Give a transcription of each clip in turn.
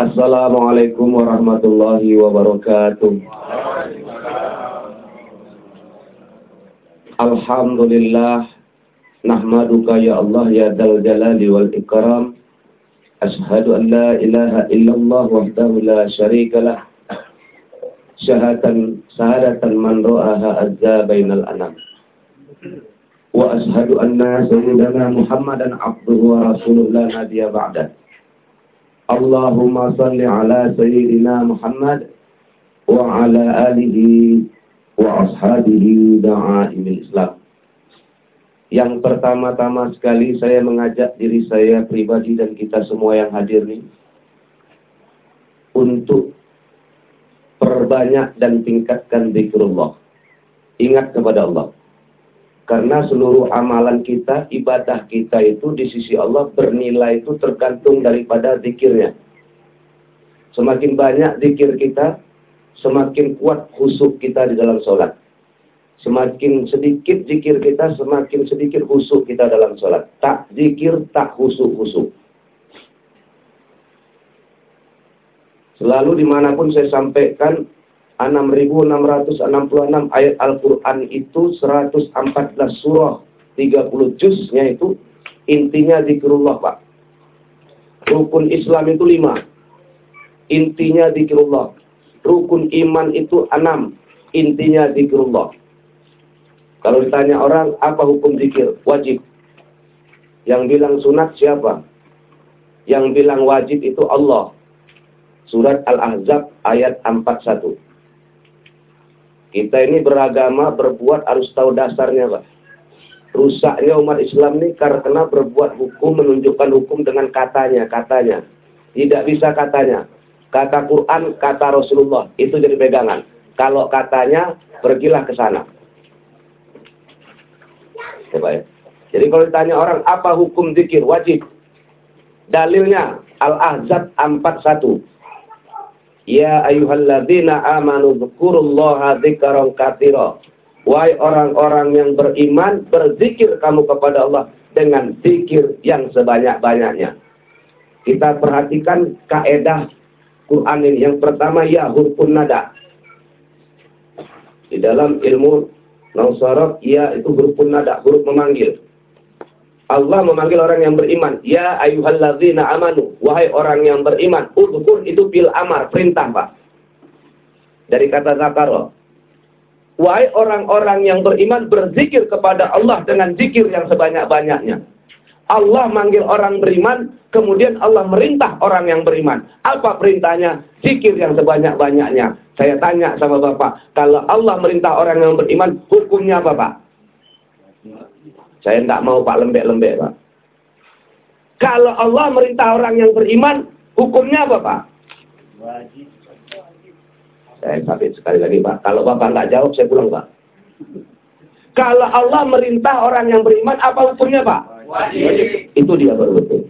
Assalamualaikum warahmatullahi wabarakatuh. Alhamdulillah Nahmaduka ya Allah ya dal jalali wal ikram. Ashadu an la ilaha illallah wahdahu la syarikalah Syahatan sahadatan man ro'aha azza bainal anam Wa ashadu anna sayyidana muhammadan abduhu wa rasulullah nabiya ba'dah Allahumma salli ala sayyidina Muhammad wa ala alihi wa ashabihi da'aimil Islam. Yang pertama-tama sekali saya mengajak diri saya pribadi dan kita semua yang hadir nih untuk perbanyak dan tingkatkan zikrullah. Ingat kepada Allah. Karena seluruh amalan kita, ibadah kita itu di sisi Allah bernilai itu tergantung daripada zikirnya. Semakin banyak zikir kita, semakin kuat khusuk kita di dalam sholat. Semakin sedikit zikir kita, semakin sedikit khusuk kita dalam sholat. Tak zikir, tak khusuk-khusuk. Selalu di mana pun saya sampaikan, 6666 ayat Al-Quran itu 114 surah, 30 juznya itu, intinya zikrullah Pak. Rukun Islam itu lima. Intinya zikrullah. Rukun iman itu enam. Intinya zikrullah. Kalau ditanya orang, apa hukum zikir? Wajib. Yang bilang sunat siapa? Yang bilang wajib itu Allah. Surat Al-Ahzab ayat 41. Kita ini beragama, berbuat harus tahu dasarnya, Pak. Rusaknya umat Islam ini karena berbuat hukum, menunjukkan hukum dengan katanya, katanya. Tidak bisa katanya. Kata Quran, kata Rasulullah. Itu jadi pegangan. Kalau katanya, pergilah ke sana. Ya, Jadi kalau ditanya orang, apa hukum zikir? Wajib. Dalilnya, Al-Ahzab 41. Ya ayuhalladzina amanu dzkurullaha dzikran katsira. Wahai orang-orang yang beriman, berzikir kamu kepada Allah dengan zikir yang sebanyak-banyaknya. Kita perhatikan kaedah Quran ini. Yang pertama ya hurufun nada. Di dalam ilmu Nausarat ya itu hurufun nada, huruf memanggil. Allah memanggil orang yang beriman. Ya ayuhalladzina amanu. Wahai orang yang beriman. Udhkur itu bil amar, perintah Pak. Dari kata zakaro. Wahai orang-orang yang beriman berzikir kepada Allah dengan zikir yang sebanyak-banyaknya. Allah manggil orang beriman, kemudian Allah merintah orang yang beriman. Apa perintahnya? Zikir yang sebanyak-banyaknya. Saya tanya sama Bapak, kalau Allah merintah orang yang beriman, hukumnya apa Pak? Saya tidak mau Pak lembek-lembek Pak. Kalau Allah merintah orang yang beriman, hukumnya apa Pak? Wajib. Saya sabit sekali lagi Pak. Kalau Bapak nggak jawab, saya pulang Pak. Kalau Allah merintah orang yang beriman, apa hukumnya Pak? Wajib. Itu dia baru betul.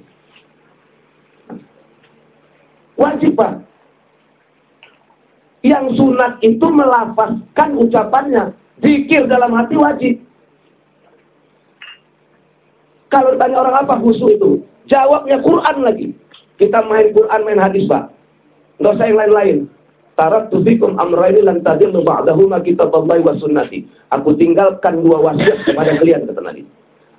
Wajib Pak. Yang sunat itu melafazkan ucapannya. Zikir dalam hati wajib. Kalau ditanya orang apa khusus itu? Jawabnya Quran lagi. Kita main Quran, main hadis Pak. Nggak usah yang lain-lain. Tarat tufikum amraini lan tadillu ba'dahuma kitaballahi wa sunnati. Aku tinggalkan dua wasiat kepada kalian kata Nabi.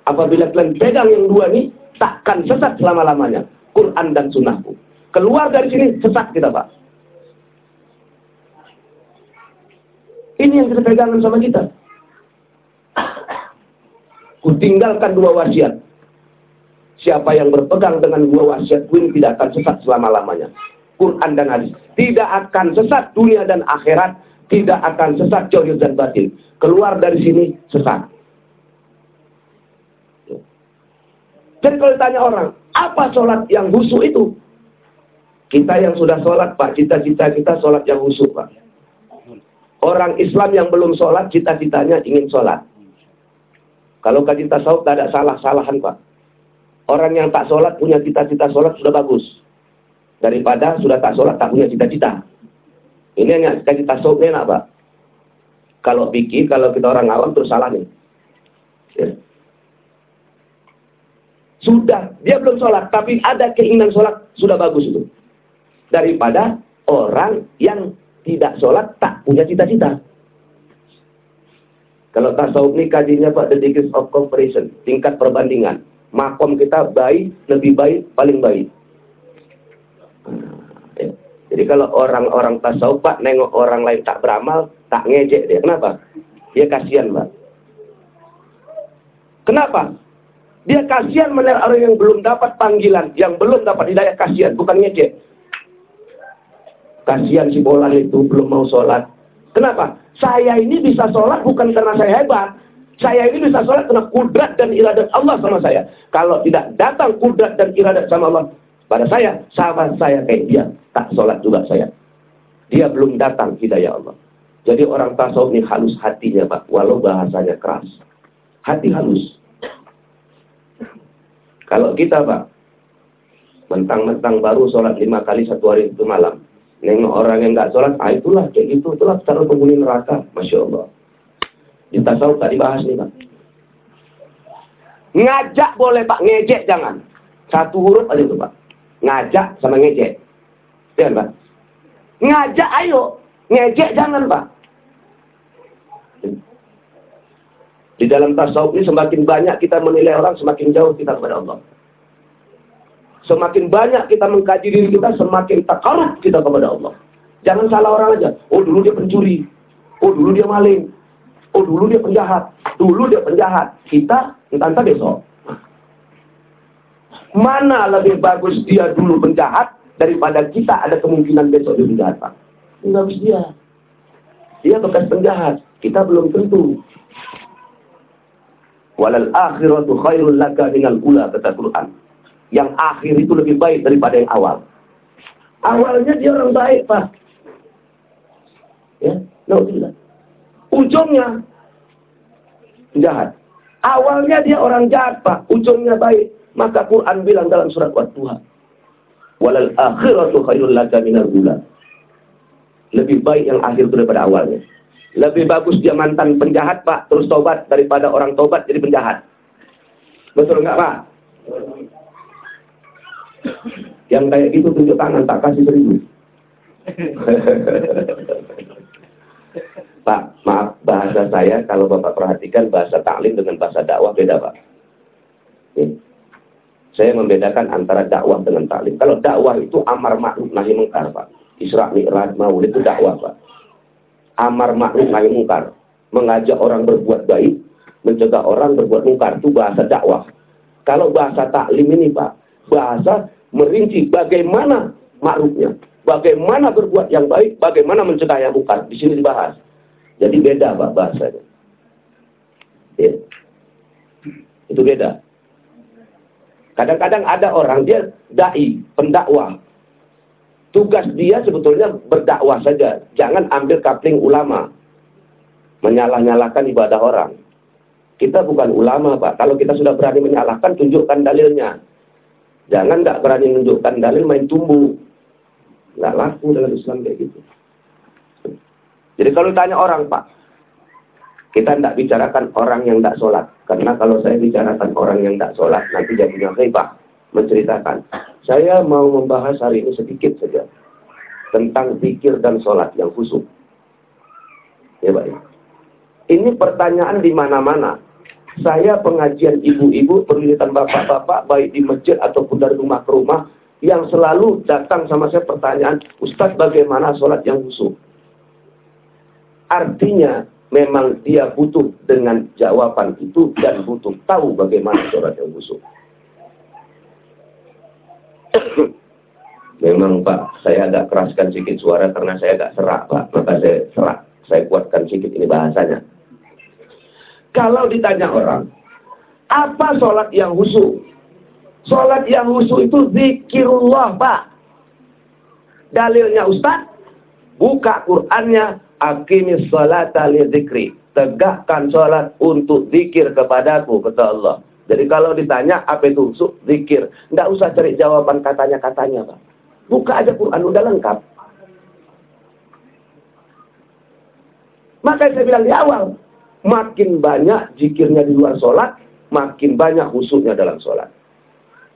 Apabila kalian pegang yang dua ini, takkan sesat selama-lamanya. Quran dan sunnahku. Keluar dari sini, sesat kita Pak. Ini yang kita pegangan sama kita. Kutinggalkan dua wasiat. Siapa yang berpegang dengan dua wasiat ini tidak akan sesat selama-lamanya. Quran dan hadis. Tidak akan sesat dunia dan akhirat. Tidak akan sesat jauh dan batin. Keluar dari sini sesat. Dan kalau ditanya orang, apa sholat yang husu itu? Kita yang sudah sholat, Pak, cita-cita kita sholat yang husu, Pak. Orang Islam yang belum sholat, cita-citanya ingin sholat. Kalau kaji tasawuf, tak ada salah-salahan, Pak. Orang yang tak sholat, punya cita-cita sholat, sudah bagus. Daripada sudah tak sholat, tak punya cita-cita. Ini hanya kaji tasawuf enak, Pak. Kalau pikir, kalau kita orang awam, terus salah nih. Ya. Sudah, dia belum sholat, tapi ada keinginan sholat, sudah bagus itu. Daripada orang yang tidak sholat, tak punya cita-cita. Kalau tasawuf ini kajinya Pak, the degrees of comparison, tingkat perbandingan. Makom kita baik, lebih baik, paling baik. Ya. Jadi kalau orang-orang tasawuf Pak, nengok orang lain tak beramal, tak ngejek dia. Kenapa? Dia kasihan Pak. Kenapa? Dia kasihan melihat orang yang belum dapat panggilan, yang belum dapat hidayah kasihan, bukan ngejek. Kasihan si bola itu belum mau sholat. Kenapa? Saya ini bisa sholat bukan karena saya hebat. Saya ini bisa sholat karena kudrat dan iradat Allah sama saya. Kalau tidak datang kudrat dan iradat sama Allah pada saya, sahabat saya kayak dia. Tak sholat juga saya. Dia belum datang hidayah Allah. Jadi orang tasawuf ini halus hatinya Pak. Walau bahasanya keras. Hati halus. Kalau kita Pak, mentang-mentang baru sholat lima kali satu hari itu malam, nengok orang yang nggak sholat, ah itulah kayak gitu, itulah cara penghuni neraka, masya Allah. Di tasawuf tadi bahas nih Pak. Ngajak boleh Pak, ngejek jangan. Satu huruf aja itu Pak. Ngajak sama ngejek. Ya Pak. Ngajak ayo, ngejek jangan Pak. Di dalam tasawuf ini semakin banyak kita menilai orang, semakin jauh kita kepada Allah. Semakin banyak kita mengkaji diri kita, semakin takarub kita kepada Allah. Jangan salah orang aja. Oh dulu dia pencuri. Oh dulu dia maling. Oh dulu dia penjahat. Dulu dia penjahat. Kita entah-entah besok. Mana lebih bagus dia dulu penjahat daripada kita ada kemungkinan besok dia penjahat, Pak? Enggak bagus dia. Dia bekas penjahat. Kita belum tentu. Walal akhiratu khairul laka dengan ula kata Quran. Yang akhir itu lebih baik daripada yang awal. Awalnya dia orang baik, Pak. Ya, no. Ujungnya jahat. Awalnya dia orang jahat, Pak. Ujungnya baik. Maka Quran bilang dalam surat Wat-Tuha. Walal akhiratu khairul laka minal ula. Lebih baik yang akhir daripada awalnya. Lebih bagus dia mantan penjahat, Pak, terus tobat daripada orang tobat jadi penjahat. Betul nggak, Pak? Yang kayak gitu tunjuk tangan, tak kasih seribu. Pak, maaf bahasa saya kalau Bapak perhatikan bahasa taklim dengan bahasa dakwah beda, Pak. Saya membedakan antara dakwah dengan taklim. Kalau dakwah itu amar ma'ruf nahi mungkar, Pak. Isra Mi'raj Maulid itu dakwah, Pak amar ma'ruf nahi mungkar, mengajak orang berbuat baik, mencegah orang berbuat mungkar, itu bahasa dakwah. Kalau bahasa taklim ini Pak, bahasa merinci bagaimana ma'rufnya, bagaimana berbuat yang baik, bagaimana mencegah yang mungkar. Di sini dibahas. Jadi beda Pak bahasanya. Ya. Itu beda. Kadang-kadang ada orang dia dai, pendakwah, Tugas dia sebetulnya berdakwah saja. Jangan ambil kapling ulama. Menyalah-nyalahkan ibadah orang. Kita bukan ulama, Pak. Kalau kita sudah berani menyalahkan, tunjukkan dalilnya. Jangan nggak berani menunjukkan dalil, main tumbuh. Nggak laku dalam Islam kayak gitu. Jadi kalau tanya orang, Pak, kita tidak bicarakan orang yang tidak sholat. Karena kalau saya bicarakan orang yang tidak sholat, nanti dia punya khibah menceritakan. Saya mau membahas hari ini sedikit saja tentang pikir dan sholat yang khusyuk. Ya baik. Ini pertanyaan di mana-mana. Saya pengajian ibu-ibu, penelitian bapak-bapak, baik di masjid ataupun dari rumah ke rumah, yang selalu datang sama saya pertanyaan, Ustadz bagaimana sholat yang khusyuk? Artinya, memang dia butuh dengan jawaban itu dan butuh tahu bagaimana sholat yang khusyuk. Memang Pak, saya agak keraskan sedikit suara karena saya agak serak Pak. Maka saya serak, saya kuatkan sedikit ini bahasanya. Kalau ditanya orang, apa sholat yang husu? Sholat yang husu itu zikirullah Pak. Dalilnya Ustaz, buka Qur'annya, akimis sholata li zikri. Tegakkan sholat untuk zikir kepadaku, kata Allah. Jadi kalau ditanya apa itu zikir, nggak usah cari jawaban katanya-katanya, Pak. Buka aja Quran udah lengkap. Maka saya bilang di awal, makin banyak zikirnya di luar sholat, makin banyak khususnya dalam sholat.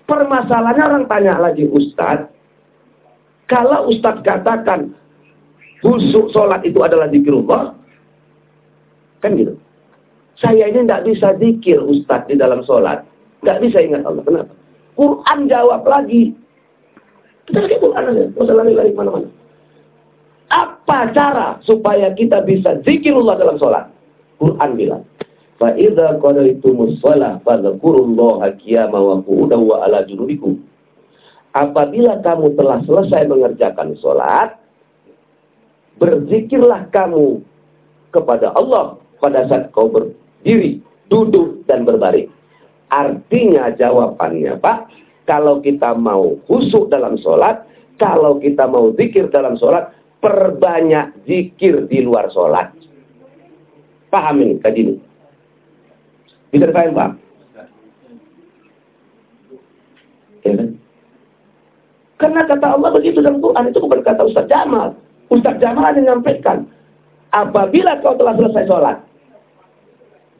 Permasalahannya orang tanya lagi Ustadz, kalau Ustadz katakan busuk sholat itu adalah zikrullah, kan gitu. Saya ini tidak bisa zikir Ustadz di dalam sholat. Tidak bisa ingat Allah. Kenapa? Quran jawab lagi. Kita lagi Quran aja. Masalah lagi mana-mana. Apa cara supaya kita bisa zikirullah dalam sholat? Quran bilang. Fa'idha qadaitumus sholat fadhakurullaha qiyama wa qu'udan wa ala junubikum. Apabila kamu telah selesai mengerjakan sholat, berzikirlah kamu kepada Allah pada saat kau berdiri, duduk, dan berbaring. Artinya jawabannya Pak, kalau kita mau khusyuk dalam sholat, kalau kita mau zikir dalam sholat, perbanyak zikir di luar sholat. Paham ini kaji ini? Bisa dipahami Pak? Ya kan? Karena kata Allah begitu dalam Quran itu bukan kata Ustaz Jamal. Ustaz Jamal menyampaikan, apabila kau telah selesai sholat,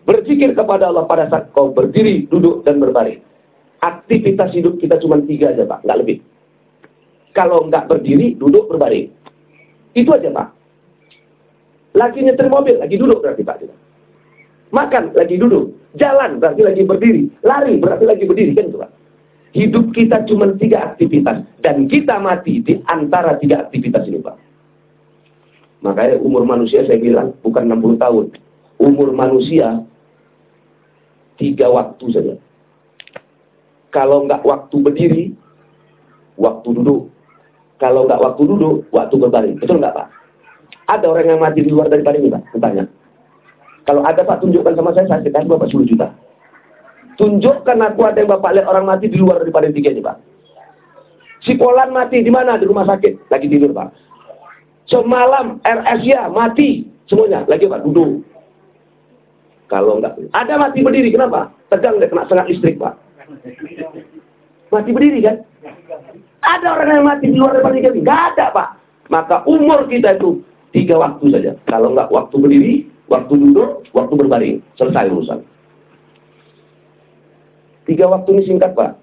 berzikir kepada Allah pada saat kau berdiri, duduk, dan berbaring. Aktivitas hidup kita cuma tiga aja Pak, nggak lebih. Kalau nggak berdiri, duduk, berbaring. Itu aja Pak. Lagi nyetir mobil, lagi duduk berarti Pak. Makan, lagi duduk. Jalan, berarti lagi berdiri. Lari, berarti lagi berdiri. Kan Pak. Hidup kita cuma tiga aktivitas. Dan kita mati di antara tiga aktivitas ini Pak. Makanya umur manusia saya bilang bukan 60 tahun. Umur manusia tiga waktu saja. Kalau nggak waktu berdiri, waktu duduk, kalau nggak waktu duduk, waktu berbaring. Betul nggak Pak? Ada orang yang mati di luar daripada ini Pak? Bertanya. Kalau ada Pak, tunjukkan sama saya, saya kasih Bapak 10 juta. Tunjukkan aku ada yang Bapak lihat orang mati di luar daripada tiga ini Pak. Si Polan mati di mana? Di rumah sakit. Lagi tidur Pak. Semalam RSya mati. Semuanya. Lagi Pak, duduk. Kalau enggak. Ada mati berdiri. Kenapa? Tegang deh, kena sengat listrik Pak. Mati berdiri kan? Ada orang yang mati di luar daripada tiga Enggak ada, Pak. Maka umur kita itu tiga waktu saja. Kalau enggak waktu berdiri, waktu duduk, waktu berbaring. Selesai urusan. Tiga waktu ini singkat, Pak.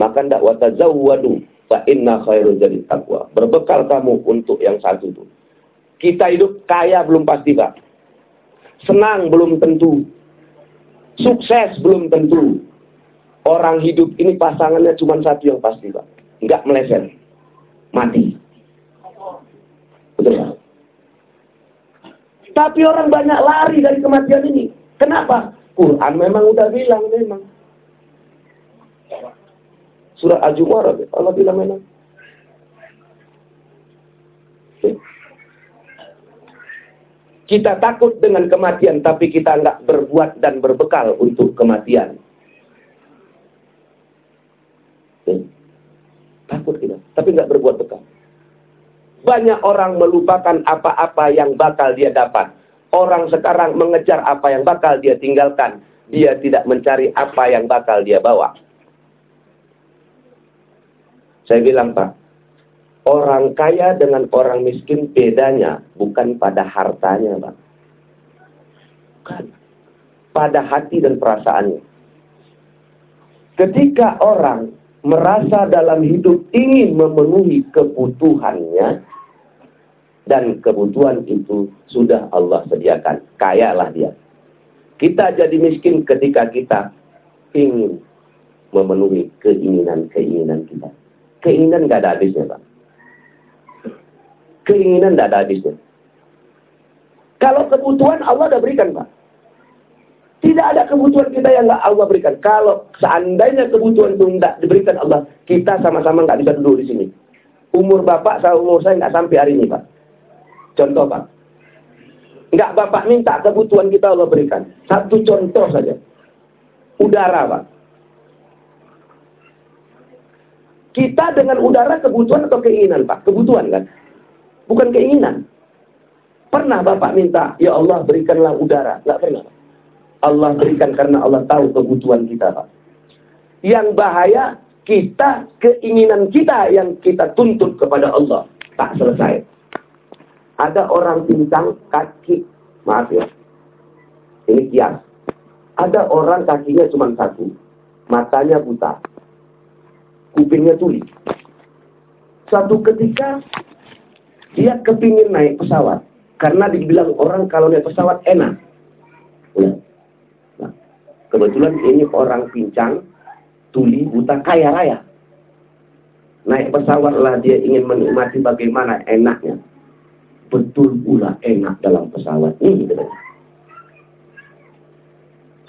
Maka ndak watazawwadu fa inna khairul jadi takwa. Berbekal kamu untuk yang satu itu. Kita hidup kaya belum pasti, Pak. Senang belum tentu. Sukses belum tentu orang hidup ini pasangannya cuma satu yang pasti Pak. Enggak meleset. Mati. Betul Pak? Tapi orang banyak lari dari kematian ini. Kenapa? Quran memang udah bilang memang. Surah Al-Jumu'ah Allah bilang memang. Kita takut dengan kematian, tapi kita enggak berbuat dan berbekal untuk kematian. Takut kita, tapi nggak berbuat bekal. Banyak orang melupakan apa-apa yang bakal dia dapat. Orang sekarang mengejar apa yang bakal dia tinggalkan. Dia tidak mencari apa yang bakal dia bawa. Saya bilang, Pak, orang kaya dengan orang miskin bedanya bukan pada hartanya, Pak. Bukan. Pada hati dan perasaannya. Ketika orang merasa dalam hidup ingin memenuhi kebutuhannya dan kebutuhan itu sudah Allah sediakan. Kayalah dia. Kita jadi miskin ketika kita ingin memenuhi keinginan-keinginan kita. Keinginan gak ada habisnya, Pak. Keinginan gak ada habisnya. Kalau kebutuhan Allah udah berikan, Pak. Tidak ada kebutuhan kita yang nggak Allah berikan. Kalau seandainya kebutuhan itu tidak diberikan Allah, kita sama-sama nggak bisa duduk di sini. Umur bapak sama umur saya nggak sampai hari ini, Pak. Contoh, Pak. Nggak bapak minta kebutuhan kita Allah berikan. Satu contoh saja. Udara, Pak. Kita dengan udara kebutuhan atau keinginan, Pak? Kebutuhan, kan? Bukan keinginan. Pernah Bapak minta, ya Allah berikanlah udara. Nggak pernah. Allah berikan karena Allah tahu kebutuhan kita, Pak. Yang bahaya kita keinginan kita yang kita tuntut kepada Allah tak selesai. Ada orang pincang kaki, maaf ya, ini kias. Ada orang kakinya cuma satu, matanya buta, kupingnya tuli. Suatu ketika dia kepingin naik pesawat karena dibilang orang kalau naik pesawat enak. Nah, kebetulan ini orang pincang, tuli, buta, kaya raya. Naik pesawatlah dia ingin menikmati bagaimana enaknya. Betul pula enak dalam pesawat ini.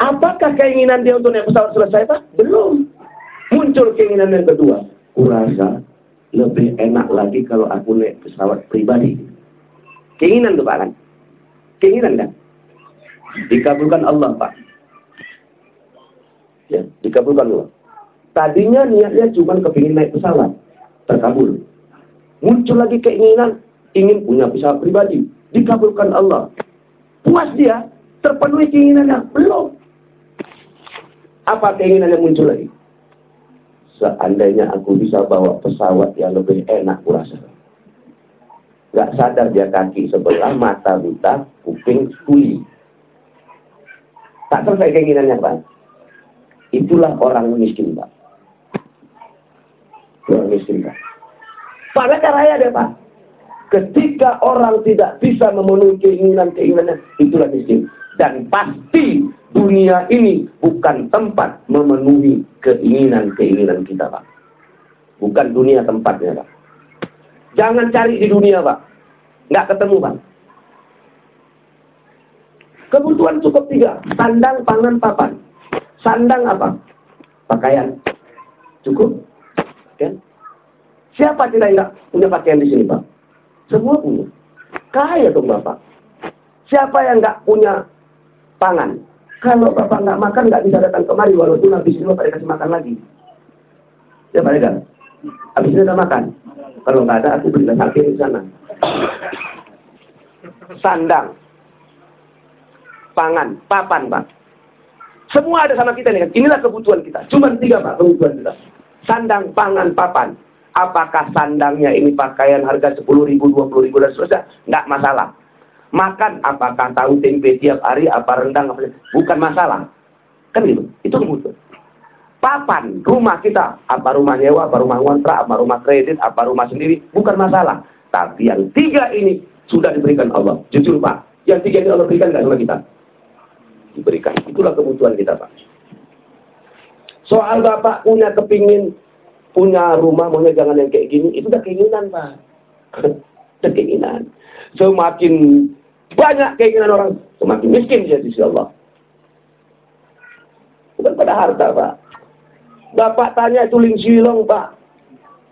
Apakah keinginan dia untuk naik pesawat selesai, Pak? Belum. Muncul keinginan yang kedua. Kurasa lebih enak lagi kalau aku naik pesawat pribadi. Keinginan tuh Pak kan? Keinginan kan? Dikabulkan Allah Pak. Ya, dikabulkan Allah. Tadinya niatnya cuma kepingin naik pesawat. Terkabul. Muncul lagi keinginan ingin punya pesawat pribadi. Dikabulkan Allah. Puas dia. Terpenuhi keinginannya. Belum. Apa keinginan yang muncul lagi? Seandainya aku bisa bawa pesawat yang lebih enak kurasa. Gak sadar dia kaki sebelah, mata buta, kuping tuli. Tak selesai keinginannya Pak. Itulah orang miskin Pak. Orang miskin Pak. Pada caranya deh Pak. Ketika orang tidak bisa memenuhi keinginan-keinginannya, itulah miskin. Dan pasti dunia ini bukan tempat memenuhi keinginan-keinginan kita, Pak. Bukan dunia tempatnya, Pak. Jangan cari di dunia, Pak. Nggak ketemu, Pak. Kebutuhan cukup tiga. Sandang, pangan, papan. Sandang apa? Pakaian. Cukup. Kan? Siapa tidak enggak punya pakaian di sini, Pak? Semua punya. Kaya dong, Bapak. Siapa yang nggak punya pangan? Kalau bapak nggak makan, nggak bisa datang kemari, walaupun habis ini bapak dikasih makan lagi. Ya Pak Regan? Habis ini udah makan. Kalau nggak ada, aku berikan sakit di sana. Sandang. Pangan. Papan, Pak. Semua ada sama kita nih kan. Inilah kebutuhan kita. Cuma tiga, Pak, kebutuhan kita. Sandang, pangan, papan. Apakah sandangnya ini pakaian harga 10 ribu, 20 ribu, dan seterusnya? Nggak masalah. Makan apakah tahu tempe tiap hari, apa rendang, apa bukan masalah. Kan gitu. Itu kebutuhan. Papan, rumah kita, apa rumah nyewa, apa rumah ngontrak, apa rumah kredit, apa rumah sendiri, bukan masalah. Tapi yang tiga ini sudah diberikan Allah. Jujur Pak, yang tiga ini Allah berikan nggak sama kita? Diberikan. Itulah kebutuhan kita Pak. Soal Bapak punya kepingin punya rumah, maunya jangan yang kayak gini, itu udah keinginan Pak. udah keinginan. Semakin banyak keinginan orang semakin miskin dia di sisi Allah. Bukan pada harta, Pak. Bapak tanya tuling silong, Pak.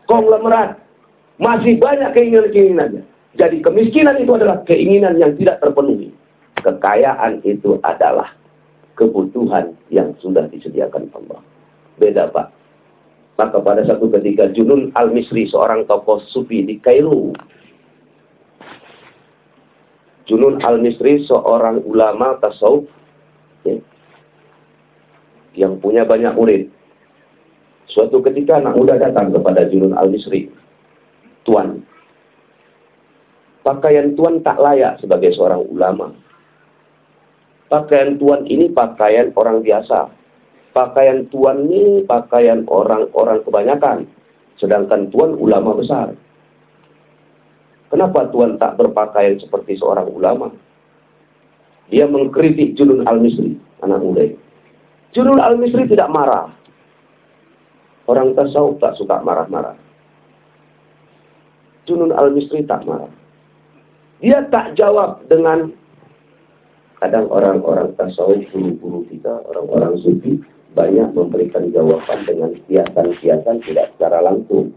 Konglomerat. Masih banyak keinginan-keinginannya. Jadi kemiskinan itu adalah keinginan yang tidak terpenuhi. Kekayaan itu adalah kebutuhan yang sudah disediakan Allah. Beda, Pak. Maka pada satu ketika Junun Al-Misri, seorang tokoh sufi di Kairo, Junun Al-Misri seorang ulama tasawuf ya, yang punya banyak murid. Suatu ketika anak muda datang kepada Junun Al-Misri. Tuan, pakaian Tuan tak layak sebagai seorang ulama. Pakaian Tuan ini pakaian orang biasa. Pakaian Tuan ini pakaian orang-orang kebanyakan. Sedangkan Tuan ulama besar. Kenapa Tuhan tak berpakaian seperti seorang ulama? Dia mengkritik Junun Al-Misri, anak muda. Junun Al-Misri tidak marah. Orang tasawuf tak suka marah-marah. Junun Al-Misri tak marah. Dia tak jawab dengan kadang orang-orang tasawuf, guru-guru kita, orang-orang sufi, banyak memberikan jawaban dengan kiasan-kiasan tidak secara langsung.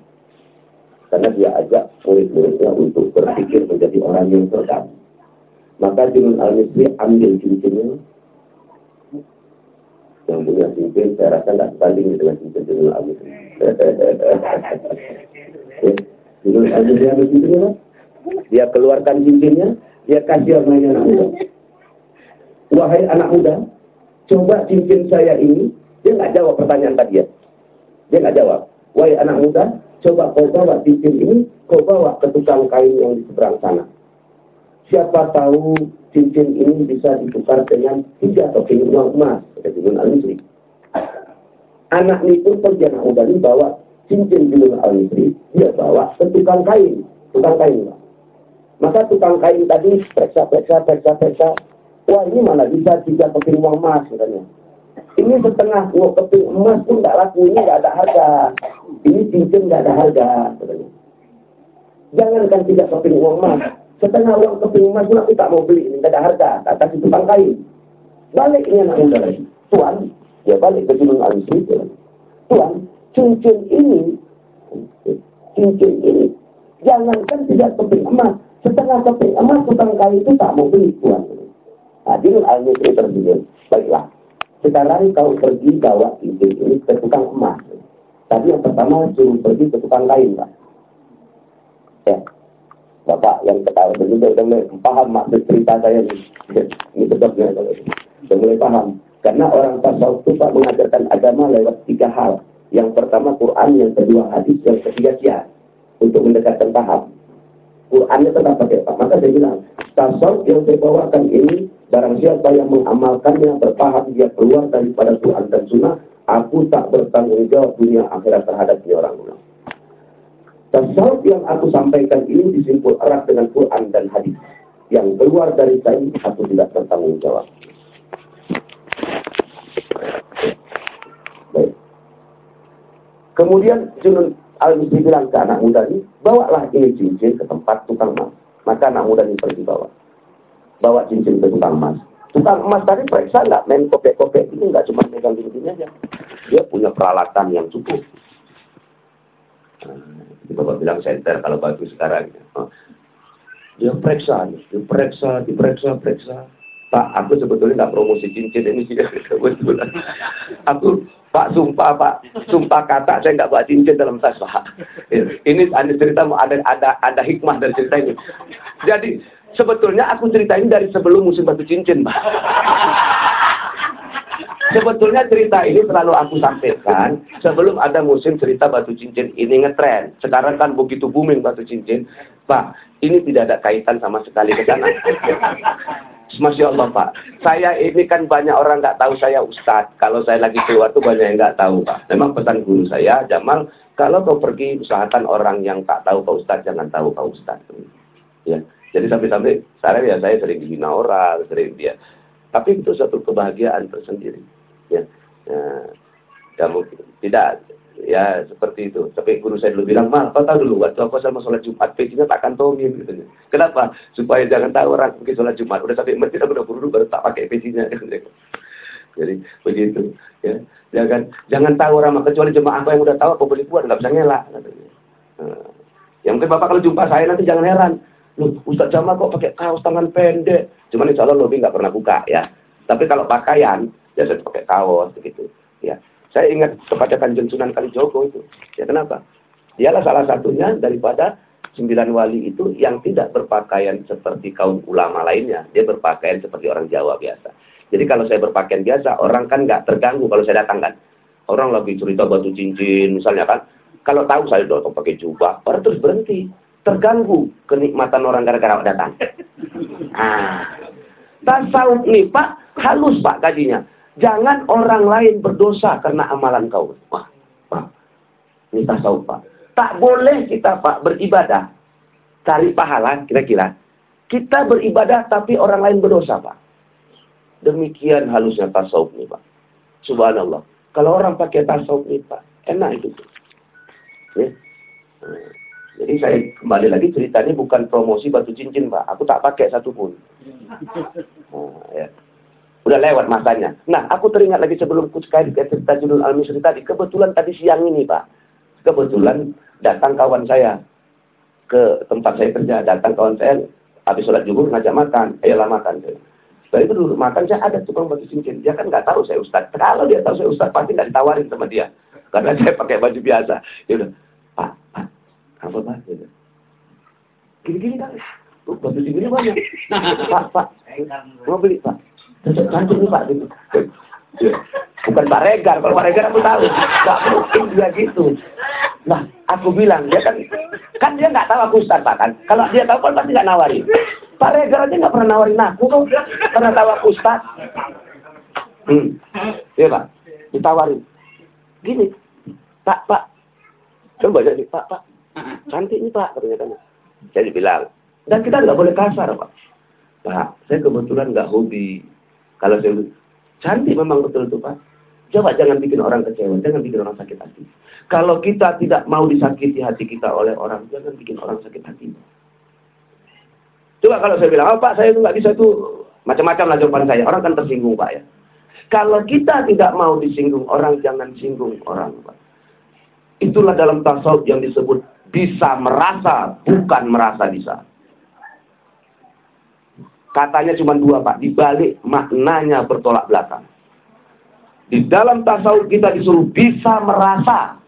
Karena dia ajak murid-muridnya untuk berpikir menjadi orang yang cerdas. Maka Junun al-Misri ambil cincinnya. Yang punya cincin, saya rasa tidak sebanding dengan cincin Junun al-Misri. Junun al-Misri ambil cincinnya. Dia keluarkan cincinnya, dia kasih mainan anak muda. Wahai anak muda, coba cincin saya ini, dia nggak jawab pertanyaan tadi ya. Dia nggak jawab. Wahai anak muda, coba kau bawa cincin ini, kau bawa ke tukang kain yang di seberang sana. Siapa tahu cincin ini bisa ditukar dengan tiga atau uang emas, kata Ibn al -Misri. Anak ini pun pergi anak muda ini bawa cincin junun al-misri, dia bawa ke tukang kain. Tukang kain, Pak. Maka tukang kain tadi periksa, periksa, periksa, periksa. Wah ini mana bisa tiga keping uang emas katanya. Ini setengah uang keping emas pun nggak laku, ini nggak ada harga. Ini cincin nggak ada harga katanya. Jangankan tiga keping uang emas, setengah uang keping emas pun aku tak mau beli, ini nggak ada harga. Kata si tukang kain. Balik ini anak muda lagi. Tuan, ya balik ke Gunung Al-Misri. Tuan, cincin ini, cincin ini, jangankan tidak keping emas, setengah keping emas tukang kain itu tak mau beli tuan. Hadirin al-Misri terjun. Baiklah, sekarang kau pergi bawa cincin ini ke tukang emas. Tadi yang pertama suruh pergi ke tukang kain, Pak. Ya, Bapak yang ketawa begitu udah mulai paham maksud cerita saya ini. Ini sebabnya kalau sudah mulai paham. Karena orang tasawuf itu Pak mengajarkan agama lewat tiga hal. Yang pertama Quran, yang kedua hadis, yang ketiga siar. Untuk mendekatkan paham. Qurannya tetap pakai Pak. Maka saya bilang, tasawuf yang saya bawakan ini, barang siapa yang mengamalkannya, berpaham, dia keluar daripada Quran dan Sunnah, aku tak bertanggung jawab dunia akhirat terhadap dia orang munafik. Tasawuf yang aku sampaikan ini disimpul erat dengan Quran dan hadis. Yang keluar dari saya, aku tidak bertanggung jawab. Baik. Kemudian Junun Al-Misri bilang ke anak muda ini, bawalah ini cincin ke tempat tukang emas. Maka anak muda ini pergi bawa. Bawa cincin ke tukang emas. Tukang emas tadi periksa nggak main kopek-kopek ini nggak cuma pegang cincin aja. Dia punya peralatan yang cukup. Nah, Bapak bilang center kalau bagus sekarang. Dia periksa, diperiksa, diperiksa, periksa. Pak, aku sebetulnya nggak promosi cincin ini sih kebetulan. Aku Pak sumpah Pak, sumpah kata saya nggak bawa cincin dalam tas Pak. Ini ada cerita ada ada ada hikmah dari cerita ini. Jadi sebetulnya aku cerita ini dari sebelum musim batu cincin Pak. Sebetulnya cerita ini selalu aku sampaikan sebelum ada musim cerita batu cincin ini ngetren. Sekarang kan begitu booming batu cincin. Pak, ini tidak ada kaitan sama sekali ke sana. Masya Allah Pak. Saya ini kan banyak orang nggak tahu saya Ustadz. Kalau saya lagi keluar tuh banyak yang nggak tahu Pak. Memang pesan guru saya, Jamal, kalau kau pergi usahakan orang yang tak tahu kau Ustadz, jangan tahu kau Ustadz. Ya. Jadi sampai-sampai sekarang ya saya sering dibina orang, sering dia. Tapi itu satu kebahagiaan tersendiri. Ya. ya. Ya, mungkin tidak ya seperti itu. Tapi guru saya dulu bilang, mal, tahu dulu waktu aku sama sholat Jumat, pecinya tak kantongin gitu. Kenapa? Supaya jangan tahu orang mungkin sholat Jumat. Udah sampai aku udah buru baru tak pakai pecinya. Jadi begitu ya. Jangan jangan tahu orang kecuali jemaah yang udah tahu apa boleh buat nggak bisa ngelak. Nah, yang mungkin bapak kalau jumpa saya nanti jangan heran. Ustaz Jamal kok pakai kaos tangan pendek? Cuman insya Allah lebih nggak pernah buka ya. Tapi kalau pakaian, ya saya pakai kaos begitu. Ya, saya ingat kepada Kanjeng Sunan Kalijogo itu. Ya kenapa? Dialah salah satunya daripada sembilan wali itu yang tidak berpakaian seperti kaum ulama lainnya. Dia berpakaian seperti orang Jawa biasa. Jadi kalau saya berpakaian biasa, orang kan nggak terganggu kalau saya datang kan. Orang lagi cerita batu cincin misalnya kan. Kalau tahu saya datang pakai jubah, orang terus berhenti. Terganggu kenikmatan orang gara-gara datang. Ah. Tasawuf nih Pak, halus Pak kajinya. Jangan orang lain berdosa karena amalan kau. Wah, Pak. Ini tasawuf, Pak. Tak boleh kita, Pak, beribadah. Cari pahala, kira-kira. Kita beribadah tapi orang lain berdosa, Pak. Demikian halusnya tasawuf nih, Pak. Subhanallah. Kalau orang pakai tasawuf nih, Pak, enak itu. Ya. Jadi saya kembali lagi ceritanya bukan promosi batu cincin, Pak. Aku tak pakai satupun. Nah, ya. Udah lewat masanya. Nah, aku teringat lagi sebelum sekali cerita judul Al-Misri tadi. Kebetulan tadi siang ini, Pak. Kebetulan datang kawan saya ke tempat saya kerja. Datang kawan saya, habis sholat juhur ngajak makan. Ayolah makan. Setelah itu dulu makan, saya ada tukang baju cincin. Dia kan nggak tahu saya Ustaz. Kalau dia tahu saya Ustaz, pasti nggak ditawarin sama dia. Karena saya pakai baju biasa. Dia udah, Pak, Pak, apa Pak? Gini-gini kan. Tuh, baju cincinnya banyak. Pak, Pak, mau beli Pak cantik nih Pak gitu. Bukan Pak Regar, kalau Pak Regar aku tahu. Gak mungkin dia gitu. Nah, aku bilang, dia kan, kan dia nggak tahu aku Ustaz Pak kan. Kalau dia tahu kan pasti nggak nawarin. Pak Regar aja nggak pernah nawarin aku kok. Pernah tahu aku Ustaz. Hmm. Iya Pak, ditawarin. gini, Pak, Pak, coba jadi Pak, Pak, cantik nih Pak, katanya Jadi bilang, dan kita nggak boleh kasar Pak. Pak, saya kebetulan nggak hobi. Kalau saya cantik memang betul tuh Pak. Coba jangan bikin orang kecewa, jangan bikin orang sakit hati. Kalau kita tidak mau disakiti hati kita oleh orang, jangan bikin orang sakit hati. Coba kalau saya bilang, oh Pak, saya itu nggak bisa tuh macam-macam lah jawaban saya. Orang kan tersinggung Pak ya. Kalau kita tidak mau disinggung orang, jangan singgung orang. Pak. Itulah dalam tasawuf yang disebut bisa merasa, bukan merasa bisa. Katanya cuma dua Pak, dibalik maknanya bertolak belakang. Di dalam tasawuf kita disuruh bisa merasa,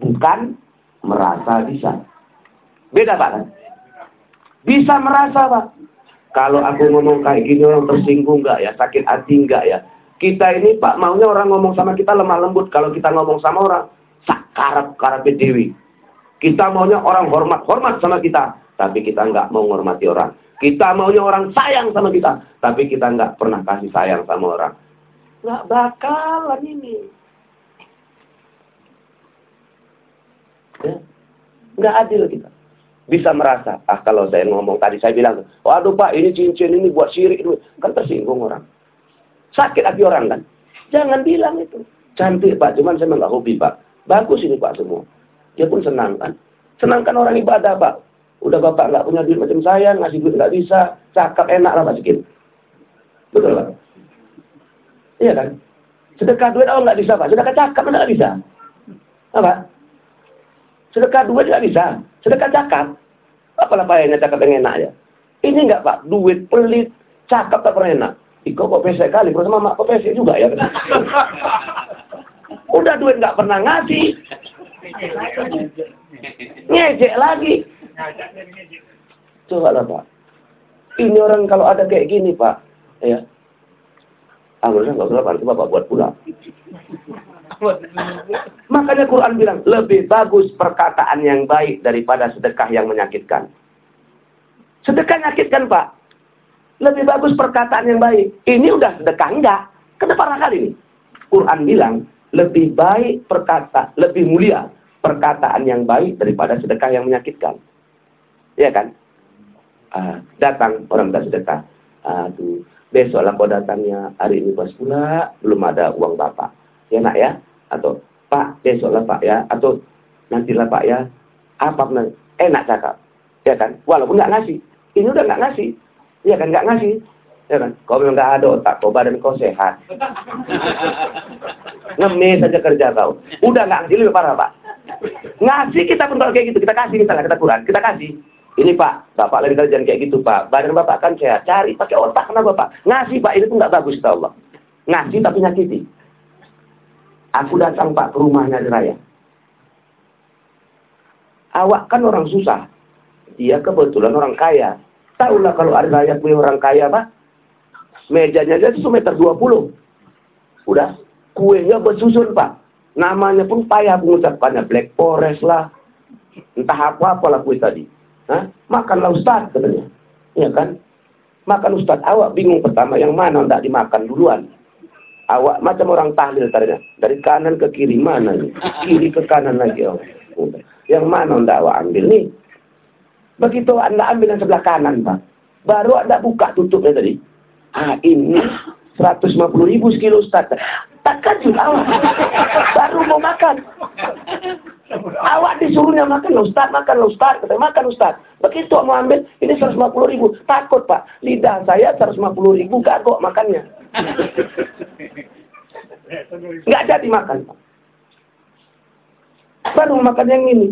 bukan merasa bisa. Beda Pak kan? Bisa merasa Pak. Kalau aku ngomong kayak gini orang tersinggung nggak ya, sakit hati nggak ya? Kita ini Pak maunya orang ngomong sama kita lemah lembut. Kalau kita ngomong sama orang, sakarap karap dewi. Kita maunya orang hormat-hormat sama kita. Tapi kita nggak mau menghormati orang. Kita maunya orang sayang sama kita. Tapi kita nggak pernah kasih sayang sama orang. Nggak bakalan ini. Ya. Nggak adil kita. Bisa merasa, ah kalau saya ngomong tadi saya bilang, waduh pak ini cincin ini buat sirik. Kan tersinggung orang. Sakit hati orang kan. Jangan bilang itu. Cantik Pak, cuman saya nggak hobi Pak. Bagus ini Pak semua. Dia pun senang kan. Senangkan orang ibadah Pak. Udah Bapak nggak punya duit macam saya, ngasih duit nggak bisa. Cakap enak lah Pak Sikit. Betul Pak? Iya kan? Sedekah duit oh nggak bisa Pak. Sedekah cakap nggak bisa. Apa? Sedekah duit nggak bisa. Sedekah cakap. Apalah payahnya cakap yang enak ya. Ini nggak Pak. Duit pelit. Cakap tak pernah enak. Iko kok pesek kali, bersama mak kok pesek juga ya. Udah duit nggak pernah ngasih. Ngejek lagi. Coba lah Pak. Ini orang kalau ada kayak gini Pak. Ya. Ah, nggak usah Pak. Bapak buat pula. Makanya Quran bilang, lebih bagus perkataan yang baik daripada sedekah yang menyakitkan. Sedekah menyakitkan Pak. Lebih bagus perkataan yang baik. Ini udah sedekah enggak. Ke depan kali ini. Quran bilang, lebih baik perkata, lebih mulia perkataan yang baik daripada sedekah yang menyakitkan. Iya kan? Uh, datang orang minta sedekah. Aduh, besok lah kau datangnya hari ini pas pula belum ada uang bapak. Ya nak ya? Atau Pak besok lah Pak ya? Atau nantilah Pak ya? Apa benar? Enak cakap. Ya kan? Walaupun nggak ngasih. Ini udah nggak ngasih. Iya kan nggak ngasih. Ya kan? Kau memang nggak ada otak kau badan kau sehat. Ngemis saja kerja kau. Udah nggak ngasih lebih parah pak. Ngasih kita pun kalau kayak gitu kita kasih misalnya kita kurang kita kasih. Ini pak, bapak lagi kerjaan kayak gitu pak. Badan bapak kan sehat. Cari pakai otak kenapa bapak? Ngasih pak ini tuh nggak bagus kita Allah. Ngasih tapi nyakiti. Aku datang pak ke rumahnya di raya. Awak kan orang susah. Dia kebetulan orang kaya Tahulah kalau ada layak punya orang kaya, Pak. Mejanya aja itu meter 20. Udah. Kuenya bersusun, Pak. Namanya pun payah mengucapkannya. Black Forest lah. Entah apa-apa lah kue tadi. Hah? Makanlah Ustaz, katanya. Iya kan? Makan Ustaz. Awak bingung pertama yang mana tidak dimakan duluan. Awak macam orang tahlil tadinya. Dari kanan ke kiri mana nih? Kiri ke kanan lagi. Oh. Yang mana tidak awak ambil nih? Begitu Anda ambil yang sebelah kanan, Pak. Baru Anda buka tutupnya tadi. Ah, ini 150 ribu sekilo Ustaz. Takkan juga awak. Baru mau makan. Awak disuruhnya makan, Ustaz, makan, Ustaz. Kata, makan, Ustaz. Begitu mau ambil, ini 150 ribu. Takut, Pak. Lidah saya 150 ribu, gagok makannya. Nggak jadi makan. Baru makan yang ini.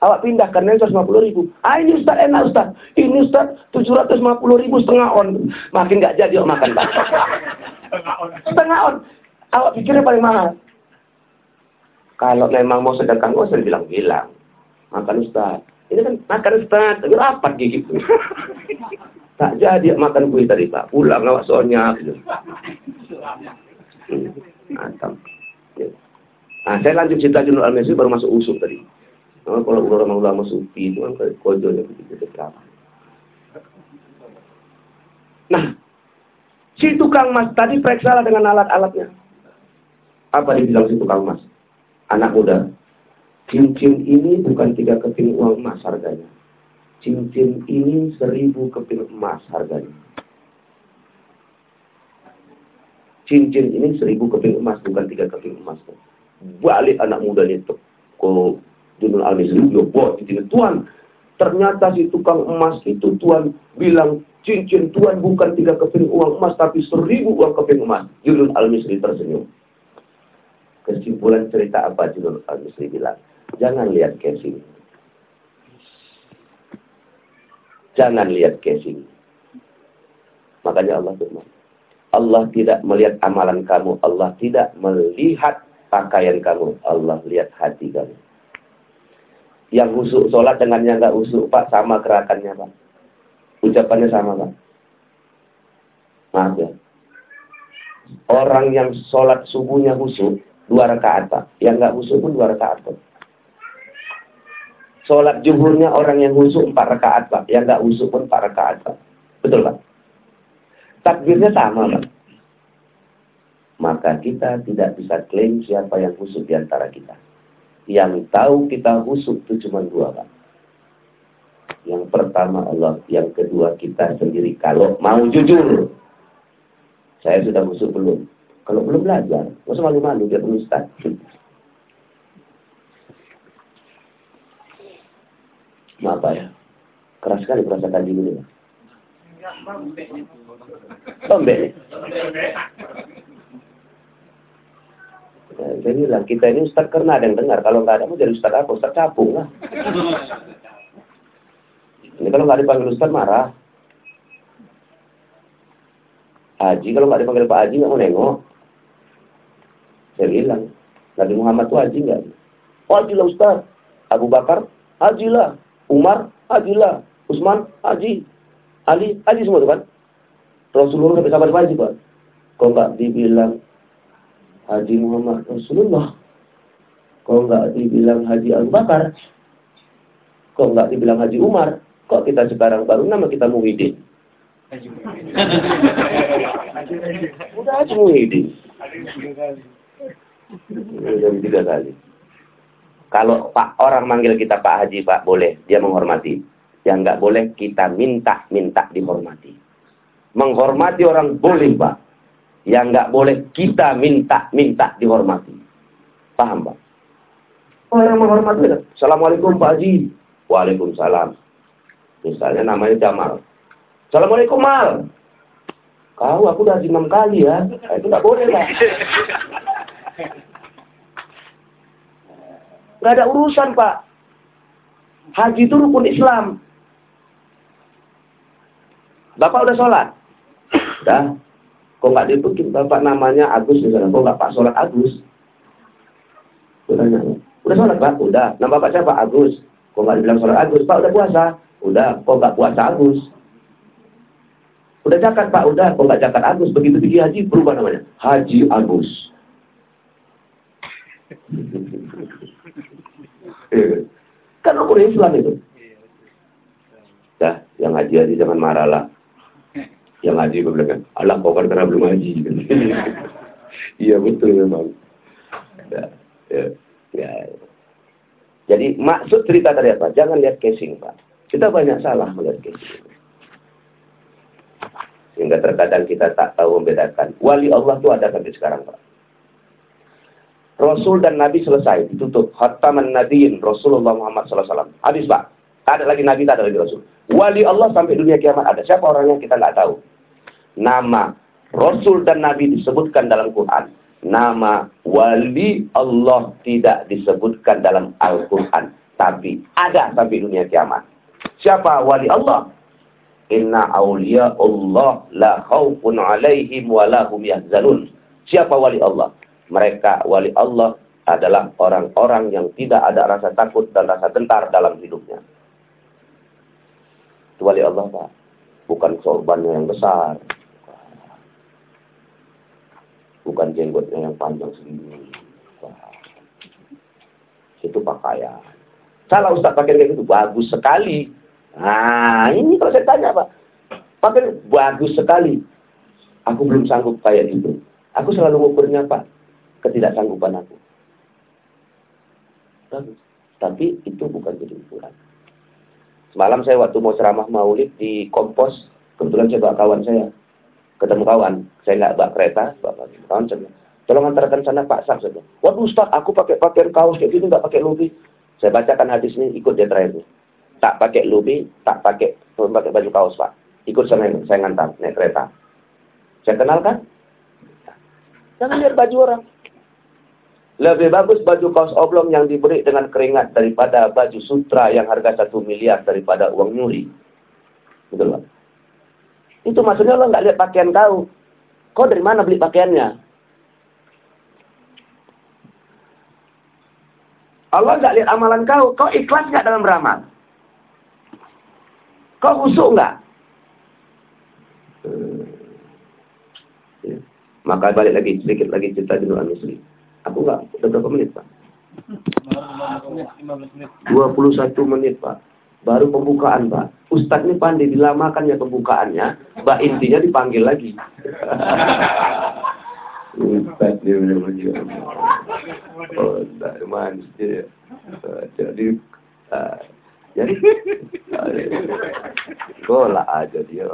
Awak pindah karena 150 ribu. Ah ini Ustaz enak Ustaz. Ini Ustaz 750 ribu setengah on. Makin nggak jadi awak makan Pak. setengah on. Awak pikirnya paling mahal. Kalau memang mau sedekah, nggak usah bilang-bilang. Makan Ustaz. Ini kan makan Ustaz, tapi rapat gitu. tak jadi makan kue tadi Pak. Pulang awak soalnya. Gitu. Hmm, Nah, saya lanjut cerita Junul Al-Mesir baru masuk usul tadi. Nah, kalau ulama-ulama sufi itu kan kojonya begitu berapa. Nah, si tukang mas tadi periksa dengan alat-alatnya. Apa dibilang si tukang mas? Anak muda, cincin ini bukan tiga keping uang emas harganya. Cincin ini seribu keping emas harganya. Cincin ini seribu keping emas, bukan tiga keping emas. Balik anak muda itu ke Junul Al-Misri, dia buat cincin. Tuan, ternyata si tukang emas itu Tuan bilang cincin Tuan bukan tiga keping uang emas, tapi seribu uang keping emas. Junul Al-Misri tersenyum. Kesimpulan cerita apa Junul Al-Misri bilang? Jangan lihat casing. Jangan lihat casing. Makanya Allah firman. Allah tidak melihat amalan kamu. Allah tidak melihat pakaian kamu. Allah lihat hati kamu. Yang husuk sholat dengan yang nggak husuk, Pak, sama gerakannya, Pak. Ucapannya sama, Pak. Maaf ya. Orang yang sholat subuhnya husuk, dua rakaat, Pak. Yang nggak husuk pun dua rakaat, Pak. Sholat juhurnya orang yang husuk empat rakaat, Pak. Yang nggak husuk pun empat rakaat, Pak. Betul, Pak? takbirnya sama, Pak. Maka kita tidak bisa klaim siapa yang husuk di antara kita. Yang tahu kita husuk itu cuma dua, Pak. Yang pertama Allah, yang kedua kita sendiri. Kalau mau jujur, saya sudah husuk belum. Kalau belum belajar, masa malu-malu dia ustaz. Maaf ya, keras sekali perasaan diri ini. Lembek. Ya, saya bilang, kita ini Ustaz karena ada yang dengar. Kalau nggak ada, mau jadi Ustaz apa? Ustaz capung lah. Ini kalau nggak dipanggil Ustaz marah. Haji, kalau nggak dipanggil Pak Haji nggak mau nengok. Saya bilang, Nabi Muhammad tuh haji nggak? Haji lah Ustaz. Abu Bakar, haji lah. Umar, haji lah. Usman, haji. Ali, haji semua tuh kan? Rasulullah sampai kapan haji Pak? Kok nggak dibilang Haji Muhammad Rasulullah? Kok nggak dibilang Haji Abu Bakar? Kok nggak dibilang Haji Umar? Kok kita sekarang baru nama kita Muhyiddin? Udah Haji Muhyiddin. Udah tiga kali. Kalau Pak orang manggil kita Pak Haji Pak boleh, dia menghormati. Yang nggak boleh kita minta-minta dihormati. Menghormati orang boleh, Pak. Yang nggak boleh kita minta-minta dihormati. Paham, Pak? Orang menghormati. Assalamualaikum, Pak Haji. Waalaikumsalam. Misalnya namanya Jamal. Assalamualaikum, Mal. Kau, aku udah enam kali ya. Nah, itu nggak boleh, Pak. Nggak ada urusan, Pak. Haji itu rukun Islam. Bapak udah sholat? Dah. Kok nggak dibikin bapak namanya Agus misalnya? Kok nggak Pak sholat Agus? Udah Udah sholat Pak? Udah. Nama Bapak siapa? Agus. Kok nggak dibilang sholat Agus? Pak udah puasa? Udah. Kok nggak puasa Agus? Udah zakat Pak? Udah. Kok nggak zakat Agus? Begitu pergi haji berubah namanya. Haji Agus. kan rukun Islam itu. Dah, yang haji-haji jangan marah lah yang ngaji gue bilang kan Allah kok kan karena belum ngaji iya betul memang. Ya, ya, ya. jadi maksud cerita tadi apa? Jangan lihat casing pak. Kita banyak salah melihat casing. Sehingga terkadang kita tak tahu membedakan. Wali Allah itu ada sampai sekarang pak. Rasul dan Nabi selesai ditutup. Khataman nabiin Rasulullah Muhammad SAW habis pak. Tak ada lagi Nabi tak ada lagi Rasul. Wali Allah sampai dunia kiamat ada. Siapa orangnya kita nggak tahu nama Rasul dan Nabi disebutkan dalam Quran. Nama wali Allah tidak disebutkan dalam Al-Quran. Tapi ada sampai dunia kiamat. Siapa wali Allah? Inna awliya Allah la khawfun alaihim wa lahum yahzanun. Siapa wali Allah? Mereka wali Allah adalah orang-orang yang tidak ada rasa takut dan rasa gentar dalam hidupnya. Itu wali Allah, Pak. Bukan sorbannya yang besar, bukan jenggotnya yang panjang segini. Itu pakaian. Salah Ustaz pakai kayak gitu, bagus sekali. Nah, ini kalau saya tanya Pak, pakai bagus sekali. Aku belum sanggup kayak itu. Aku selalu mengukurnya Pak, ketidaksanggupan aku. Bagus. Tapi itu bukan jadi ukuran. Semalam saya waktu mau ceramah maulid di kompos, kebetulan saya bawa kawan saya. Ketemu kawan, saya nggak bawa kereta, bawa kawan. Tolong antarkan sana Pak Sak. Saya Waduh Ustaz, aku pakai pakaian kaos kayak gini nggak pakai lubi. Saya bacakan hadis ini, ikut dia terakhir. Tak pakai lubi, tak pakai, pakai baju kaos Pak. Ikut saya, saya ngantar, naik kereta. Saya kenalkan. Jangan lihat baju orang. Lebih bagus baju kaos oblong yang diberi dengan keringat daripada baju sutra yang harga satu miliar daripada uang nyuri. Betul Pak? Itu maksudnya lo nggak lihat pakaian kau. Kau dari mana beli pakaiannya? Allah nggak lihat amalan kau. Kau ikhlas nggak dalam beramal? Kau khusyuk nggak? Hmm. Maka balik lagi sedikit lagi cerita di Al-Misri. Aku enggak, udah berapa menit Pak? 21 menit Pak. Baru pembukaan Pak. Ustadz ini pandai dilamakan ya pembukaannya. Mbak intinya dipanggil lagi. Ustadz dia benar-benar. Oh, dia. Jadi, uh, jadi, golak aja dia.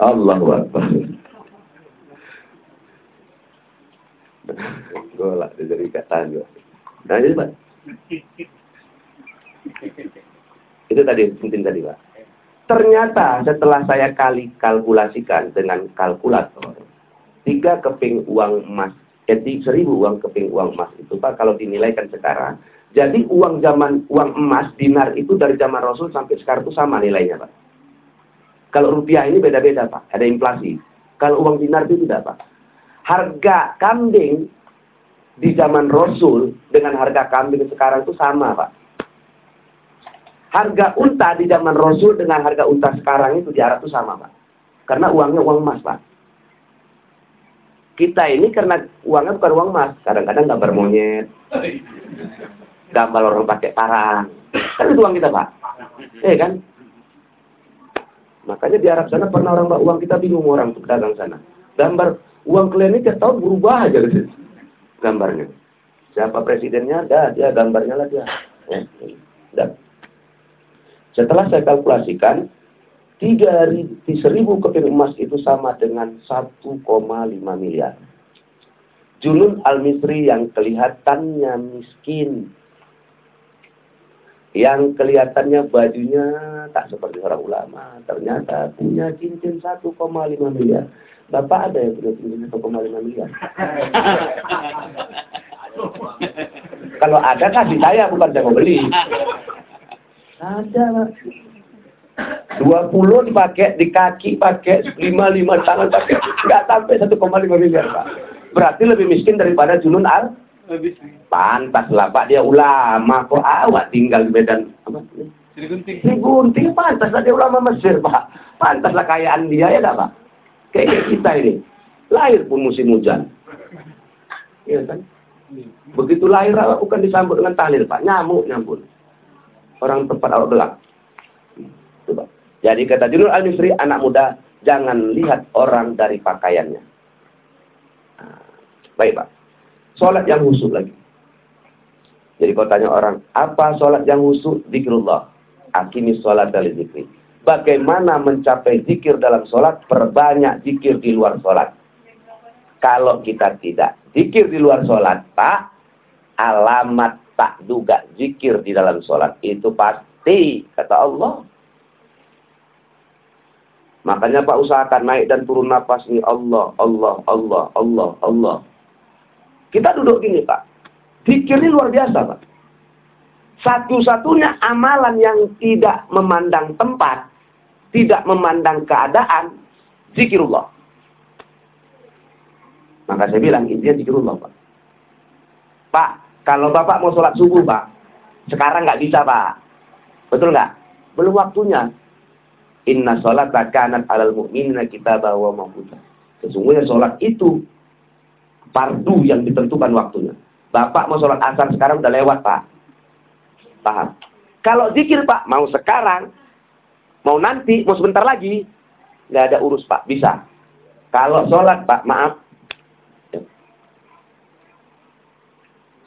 Allah Akbar. Dia ikatan juga. Nah, jadi Pak. Itu tadi, penting tadi Pak. Ternyata setelah saya kali kalkulasikan dengan kalkulator, tiga keping uang emas, eh, seribu uang keping uang emas itu Pak, kalau dinilaikan sekarang, jadi uang zaman uang emas dinar itu dari zaman Rasul sampai sekarang itu sama nilainya Pak. Kalau rupiah ini beda-beda Pak, ada inflasi. Kalau uang dinar itu tidak Pak harga kambing di zaman Rasul dengan harga kambing sekarang itu sama, Pak. Harga unta di zaman Rasul dengan harga unta sekarang itu di Arab itu sama, Pak. Karena uangnya uang emas, Pak. Kita ini karena uangnya bukan uang emas, kadang-kadang gambar monyet, gambar orang pakai parang. Kan itu uang kita, Pak. Eh kan? Makanya di Arab sana pernah orang uang kita bingung orang untuk dagang sana. Gambar Uang klinik tiap tahun berubah aja gitu. gambarnya. Siapa presidennya, ada dia gambarnya lah dia. Ya, dan setelah saya kalkulasikan, tiga seribu keping emas itu sama dengan 1,5 miliar. Junun al-Misri yang kelihatannya miskin. Yang kelihatannya bajunya tak seperti orang ulama. Ternyata punya cincin 1,5 miliar. Bapak ada yang punya tingginya 1,5 miliar. Kalau ada kasih saya, bukan saya mau beli. Ada, Pak. 20 dipakai, di kaki pakai, 5, 5 tangan pakai. Nggak sampai 1,5 miliar, Pak. Berarti lebih miskin daripada Junun Al. Pantas lah, Pak. Dia ulama. Kok awak tinggal di Medan? Apa? Gunting. Sri Gunting, pantas lah dia ulama Mesir, Pak. Pantas lah kayaan dia, ya enggak, Pak? Kayak kita ini. Lahir pun musim hujan. Iya kan? Begitu lahir bukan disambut dengan tahlil, Pak. Nyamuk nyambut. Orang tempat awak belak. Coba. Jadi kata Junur Al-Misri, anak muda, jangan lihat orang dari pakaiannya. Baik, Pak. Sholat yang husuk lagi. Jadi kalau tanya orang, apa sholat yang husuk? Zikrullah. Akimi sholat dari zikri bagaimana mencapai zikir dalam sholat, perbanyak zikir di luar sholat. Kalau kita tidak zikir di luar sholat, Pak, alamat tak duga zikir di dalam sholat itu pasti, kata Allah. Makanya Pak usahakan naik dan turun nafas ini Allah, Allah, Allah, Allah, Allah. Kita duduk gini Pak. Zikir ini luar biasa Pak. Satu-satunya amalan yang tidak memandang tempat tidak memandang keadaan, zikirullah. Maka saya bilang, intinya zikirullah, Pak. Pak, kalau Bapak mau sholat subuh, Pak, sekarang nggak bisa, Pak. Betul nggak? Belum waktunya. Inna sholat kanat alal mu'minina kita bawa mamputa. Sesungguhnya sholat itu fardu yang ditentukan waktunya. Bapak mau sholat asar sekarang udah lewat, Pak. Paham? Kalau zikir, Pak, mau sekarang, Mau nanti, mau sebentar lagi, nggak ada urus Pak, bisa. Kalau sholat Pak, maaf.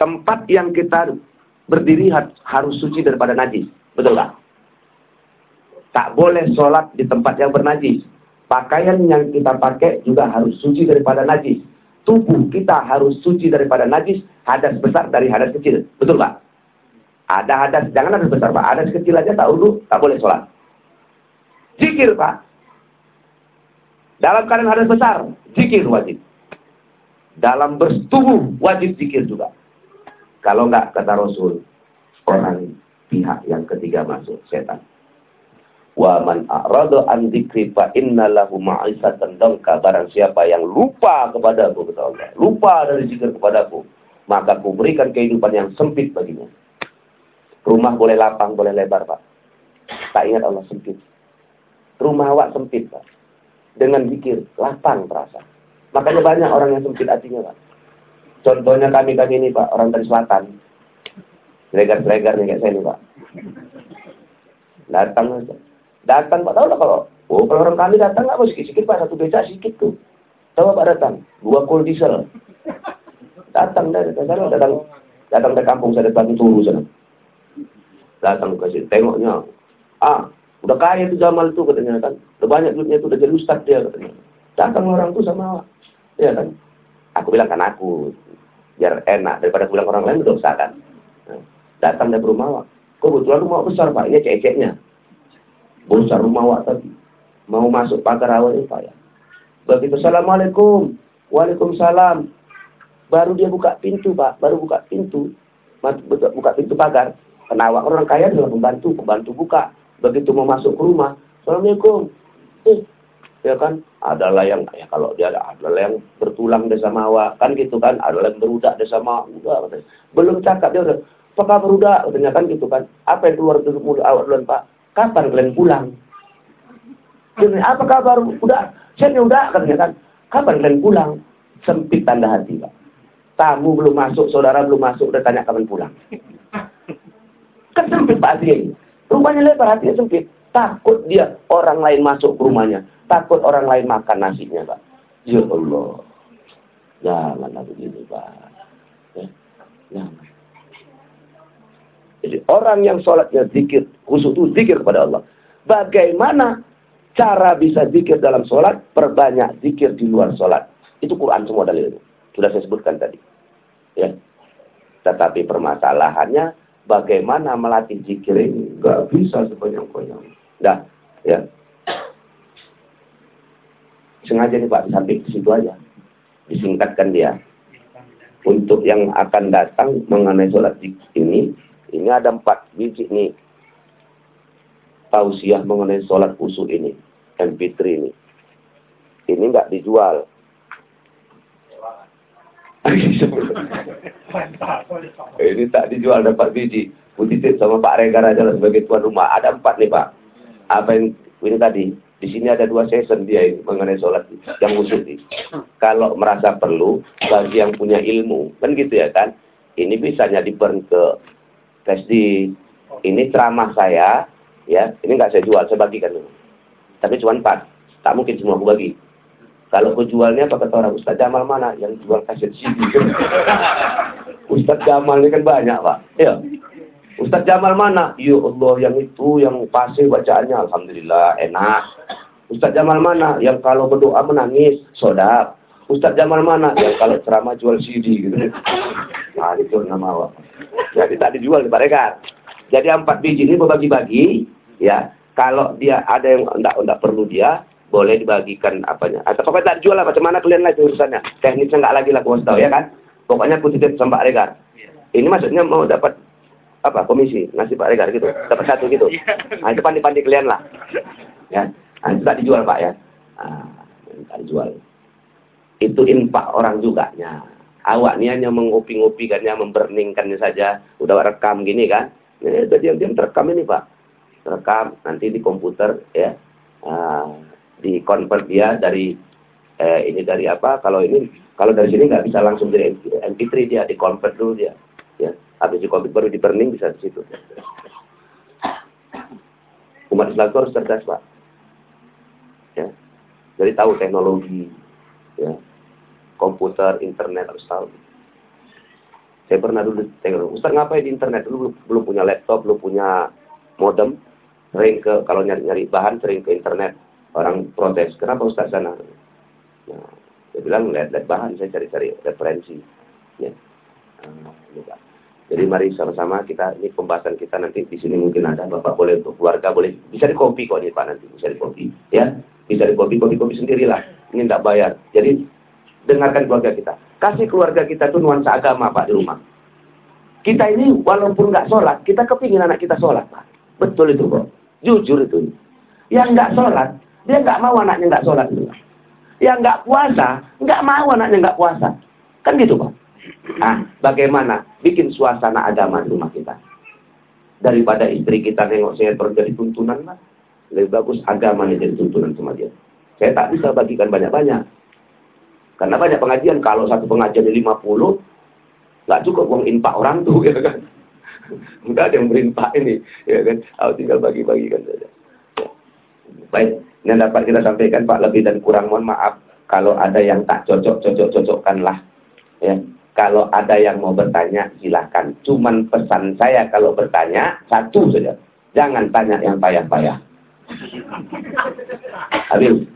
Tempat yang kita berdiri harus suci daripada najis. Betul nggak? Tak boleh sholat di tempat yang bernajis. Pakaian yang kita pakai juga harus suci daripada najis. Tubuh kita harus suci daripada najis, hadas besar dari hadas kecil. Betul Pak? Ada hadas, jangan hadas besar Pak. Hadas kecil aja tak dulu, tak boleh sholat. Zikir Pak. Dalam keadaan hadas besar, zikir wajib. Dalam bertubuh, wajib zikir juga. Kalau enggak, kata Rasul, orang pihak yang ketiga masuk, setan. Wa man a'rada an dzikri fa inna lahu ma'isatan dangka. Barang siapa yang lupa kepada aku kata Allah. Lupa dari zikir kepada aku. Maka aku berikan kehidupan yang sempit baginya. Rumah boleh lapang, boleh lebar, Pak. Tak ingat Allah sempit. Rumah awak sempit, Pak. Dengan zikir, lapang terasa. Makanya banyak orang yang sempit hatinya, Pak. Contohnya kami-kami ini, Pak. Orang dari selatan. Selegar-selegar nih kayak saya nih, Pak. Datang Datang Pak tahu lah kalau oh kalau orang kami datang nggak mau sikit-sikit Pak satu beca sedikit tuh. Coba Pak datang dua kol diesel. Datang dari sana datang datang dari kampung saya datang turu sana. Datang ke sini tengoknya. Ah udah kaya tuh Jamal tuh katanya kan. Udah banyak duitnya tuh udah jadi ustad dia katanya. Datang orang tuh sama ya kan. Aku bilang kan aku biar enak daripada bilang orang lain udah kan. Nah, datang dari rumah Kebetulan rumah besar Pak, ini ceceknya besar rumah awak tadi. Mau masuk pagar awal itu ya. Begitu Assalamualaikum. Waalaikumsalam. Baru dia buka pintu Pak. Baru buka pintu. Buka pintu pagar. Penawak orang kaya adalah pembantu. Pembantu buka. Begitu mau masuk ke rumah. Assalamualaikum. Eh, ya kan adalah yang ya kalau dia ada adalah yang bertulang desa mawa kan gitu kan adalah yang berudak desa mawa udah belum cakap dia udah apakah berudak katanya kan gitu kan apa yang keluar dari mulut awak duluan pak kapan kalian pulang? Jadi, apa kabar? Udah, saya udah katanya kan. Kapan kalian pulang? Sempit tanda hati, Pak. Tamu belum masuk, saudara belum masuk, udah tanya kapan pulang. Kan sempit Pak hati Rumahnya lebar, hatinya sempit. Takut dia orang lain masuk ke rumahnya. Takut orang lain makan nasinya, Pak. Ya Allah. Janganlah begini, Pak. Ya. Jadi orang yang sholatnya zikir, khusus itu zikir kepada Allah. Bagaimana cara bisa zikir dalam sholat? Perbanyak zikir di luar sholat. Itu Quran semua dalil itu. Sudah saya sebutkan tadi. Ya. Tetapi permasalahannya bagaimana melatih zikir ini? Gak bisa sebanyak-banyak. Dah, ya. Sengaja nih Pak, sampai ke situ aja. Disingkatkan dia. Untuk yang akan datang mengenai sholat ini, ini ada empat biji nih. Tausiah mengenai sholat usul ini. MP3 ini. Ini nggak dijual. ini tak dijual dapat biji. Putitip sama Pak Regar aja sebagai tuan rumah. Ada empat nih Pak. Apa yang ini tadi? Di sini ada dua session dia mengenai sholat yang ini. Kalau merasa perlu bagi yang punya ilmu, kan gitu ya kan? Ini bisa di ke di ini ceramah saya, ya, ini nggak saya jual, saya bagikan dulu. Tapi cuma empat, tak mungkin semua aku bagi. Kalau aku jualnya apa kata orang Ustaz Jamal mana yang jual kaset CD? Ustaz Jamal ini kan banyak pak, ya. Ustaz Jamal mana? Ya Allah yang itu yang pasti bacaannya Alhamdulillah enak. Ustaz Jamal mana? Yang kalau berdoa menangis, sodap. Ustaz Jamal mana? Yang kalau ceramah jual CD gitu. Nah, itu nama Allah. Jadi tak dijual di mereka. Jadi empat biji ini berbagi-bagi, ya. Kalau dia ada yang enggak enggak perlu dia, boleh dibagikan apanya. Atau pokoknya tak dijual lah, macam mana kalian lagi urusannya. Teknisnya enggak lagi lah, aku tahu ya kan. Pokoknya aku titip sama Pak Regar. Ini maksudnya mau dapat apa komisi ngasih Pak Regar gitu, dapat satu gitu. Nah itu pandi-pandi kalian lah. Ya, nah, itu tak dijual Pak ya. Nah, tak dijual. Itu infak orang juga. Ya awak ini hanya mengopi-ngopikannya, memberningkannya saja. Udah rekam gini kan. Ini udah diam-diam terekam ini Pak. Terekam nanti di komputer ya. Uh, di convert dia dari eh, ini dari apa? Kalau ini kalau dari sini nggak bisa langsung dari MP3 dia di convert dulu dia. Ya, habis di convert baru di burning bisa di situ. Umat Islam itu harus cerdas Pak. Ya. Jadi tahu teknologi. Ya komputer, internet harus tahu. Saya pernah dulu tengok, Ustaz ngapain di internet? Dulu belum, punya laptop, belum punya modem. Sering ke, kalau nyari-nyari bahan, sering ke internet. Orang protes, kenapa Ustaz sana? Nah, saya bilang, lihat-lihat bahan, saya cari-cari referensi. Ya. Nah, Jadi mari sama-sama kita, ini pembahasan kita nanti di sini mungkin ada, Bapak boleh untuk keluarga, boleh, bisa di kopi kok nih Pak nanti, bisa di kopi. Ya, bisa di kopi, kopi-kopi sendirilah. Ini tidak bayar. Jadi, dengarkan keluarga kita. Kasih keluarga kita tuh nuansa agama Pak di rumah. Kita ini walaupun nggak sholat, kita kepingin anak kita sholat Pak. Betul itu kok. Jujur itu. Yang nggak sholat, dia nggak mau anaknya nggak sholat. Yang nggak puasa, nggak mau anaknya nggak puasa. Kan gitu Pak. Nah, bagaimana bikin suasana agama di rumah kita? Daripada istri kita nengok saya jadi tuntunan, Pak. Lebih bagus agama jadi tuntunan sama dia. Saya tak bisa bagikan banyak-banyak. Karena banyak pengajian, kalau satu pengajian di 50, nggak cukup uang infak orang tuh, ya kan. Enggak ada yang berinfak ini, ya kan. Aku tinggal bagi-bagikan saja. Baik, yang dapat kita sampaikan Pak lebih dan kurang mohon maaf kalau ada yang tak cocok, cocok-cocokkanlah. Ya. Kalau ada yang mau bertanya, silahkan. Cuman pesan saya kalau bertanya, satu saja. Jangan tanya yang payah-payah. Habis.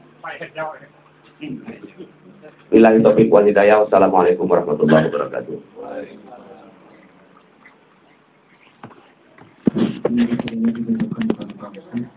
Bilahi taufiq wal. Wassalamualaikum warahmatullahi wabarakatuh. Thank you.